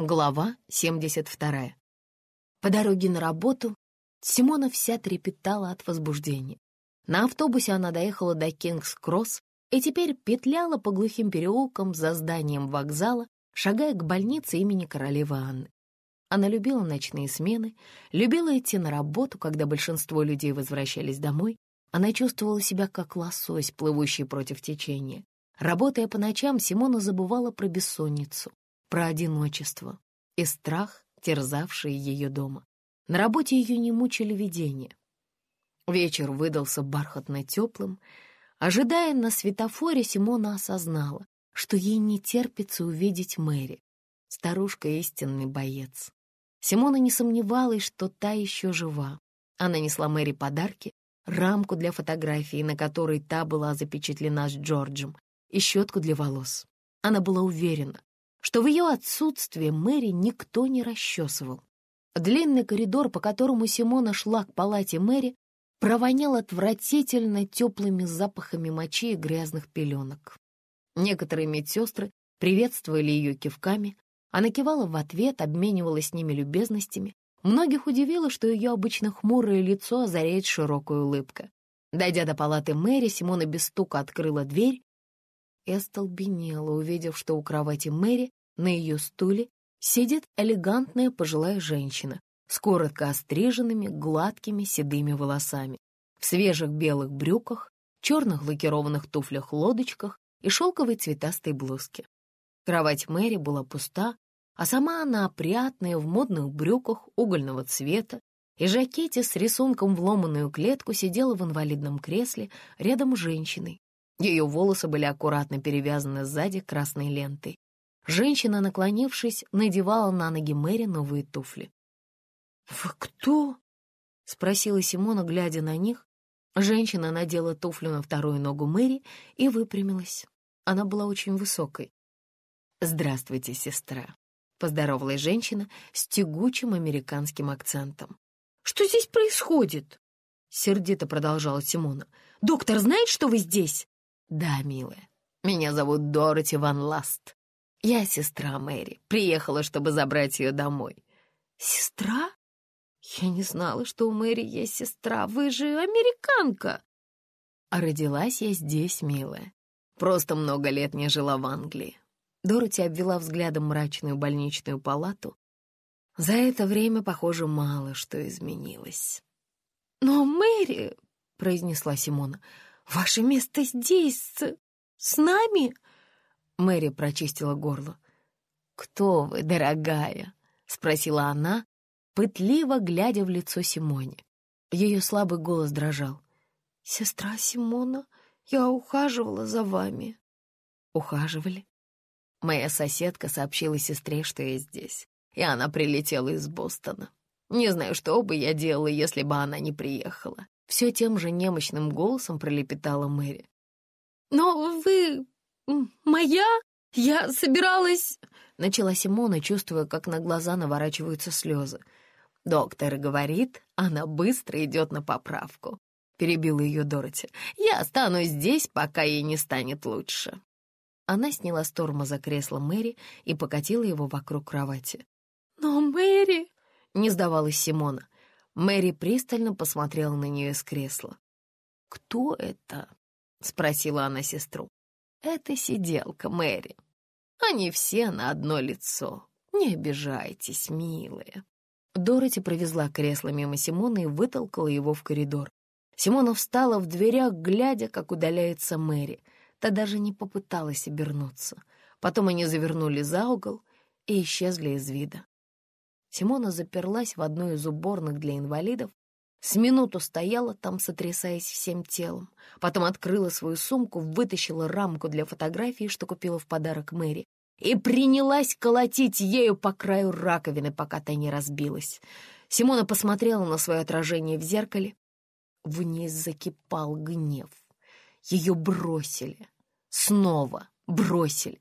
Глава 72. По дороге на работу Симона вся трепетала от возбуждения. На автобусе она доехала до Кингс-Кросс и теперь петляла по глухим переулкам за зданием вокзала, шагая к больнице имени королевы Анны. Она любила ночные смены, любила идти на работу, когда большинство людей возвращались домой. Она чувствовала себя как лосось, плывущий против течения. Работая по ночам, Симона забывала про бессонницу про одиночество и страх, терзавшие ее дома. На работе ее не мучили видения. Вечер выдался бархатно теплым. Ожидая на светофоре, Симона осознала, что ей не терпится увидеть Мэри. Старушка — истинный боец. Симона не сомневалась, что та еще жива. Она несла Мэри подарки, рамку для фотографии, на которой та была запечатлена с Джорджем, и щетку для волос. Она была уверена, что в ее отсутствие Мэри никто не расчесывал. Длинный коридор, по которому Симона шла к палате Мэри, провонял отвратительно теплыми запахами мочи и грязных пеленок. Некоторые медсестры приветствовали ее кивками, она кивала в ответ, обменивалась с ними любезностями. Многих удивило, что ее обычно хмурое лицо озаряет широкая улыбка. Дойдя до палаты Мэри, Симона без стука открыла дверь и остолбенела, увидев, что у кровати Мэри на ее стуле сидит элегантная пожилая женщина с коротко остриженными, гладкими седыми волосами, в свежих белых брюках, черных лакированных туфлях-лодочках и шелковой цветастой блузке. Кровать Мэри была пуста, а сама она опрятная в модных брюках угольного цвета и жакете с рисунком в ломаную клетку сидела в инвалидном кресле рядом с женщиной, ее волосы были аккуратно перевязаны сзади красной лентой. Женщина, наклонившись, надевала на ноги Мэри новые туфли. «Вы кто?» — спросила Симона, глядя на них. Женщина надела туфлю на вторую ногу Мэри и выпрямилась. Она была очень высокой. «Здравствуйте, сестра», — поздоровалась женщина с тягучим американским акцентом. «Что здесь происходит?» — сердито продолжала Симона. «Доктор знает, что вы здесь?» «Да, милая, меня зовут Дороти Ван Ласт. Я сестра Мэри, приехала, чтобы забрать ее домой». «Сестра? Я не знала, что у Мэри есть сестра. Вы же американка!» А родилась я здесь, милая. Просто много лет не жила в Англии. Дороти обвела взглядом мрачную больничную палату. За это время, похоже, мало что изменилось. «Но Мэри...» — произнесла Симона — «Ваше место здесь, с... с нами?» Мэри прочистила горло. «Кто вы, дорогая?» — спросила она, пытливо глядя в лицо Симоне. Ее слабый голос дрожал. «Сестра Симона, я ухаживала за вами». «Ухаживали?» Моя соседка сообщила сестре, что я здесь, и она прилетела из Бостона. Не знаю, что бы я делала, если бы она не приехала. Все тем же немощным голосом пролепетала Мэри. «Но вы... моя? Я собиралась...» Начала Симона, чувствуя, как на глаза наворачиваются слезы. «Доктор говорит, она быстро идет на поправку», — перебила ее Дороти. «Я останусь здесь, пока ей не станет лучше». Она сняла с тормоза кресло Мэри и покатила его вокруг кровати. «Но Мэри...» — не сдавалась Симона. Мэри пристально посмотрела на нее из кресла. «Кто это?» — спросила она сестру. «Это сиделка Мэри. Они все на одно лицо. Не обижайтесь, милые». Дороти провезла кресло мимо Симона и вытолкала его в коридор. Симона встала в дверях, глядя, как удаляется Мэри. Та даже не попыталась обернуться. Потом они завернули за угол и исчезли из вида. Симона заперлась в одной из уборных для инвалидов, с минуту стояла там, сотрясаясь всем телом. Потом открыла свою сумку, вытащила рамку для фотографии, что купила в подарок Мэри, и принялась колотить ею по краю раковины, пока та не разбилась. Симона посмотрела на свое отражение в зеркале. В ней закипал гнев. Ее бросили. Снова бросили.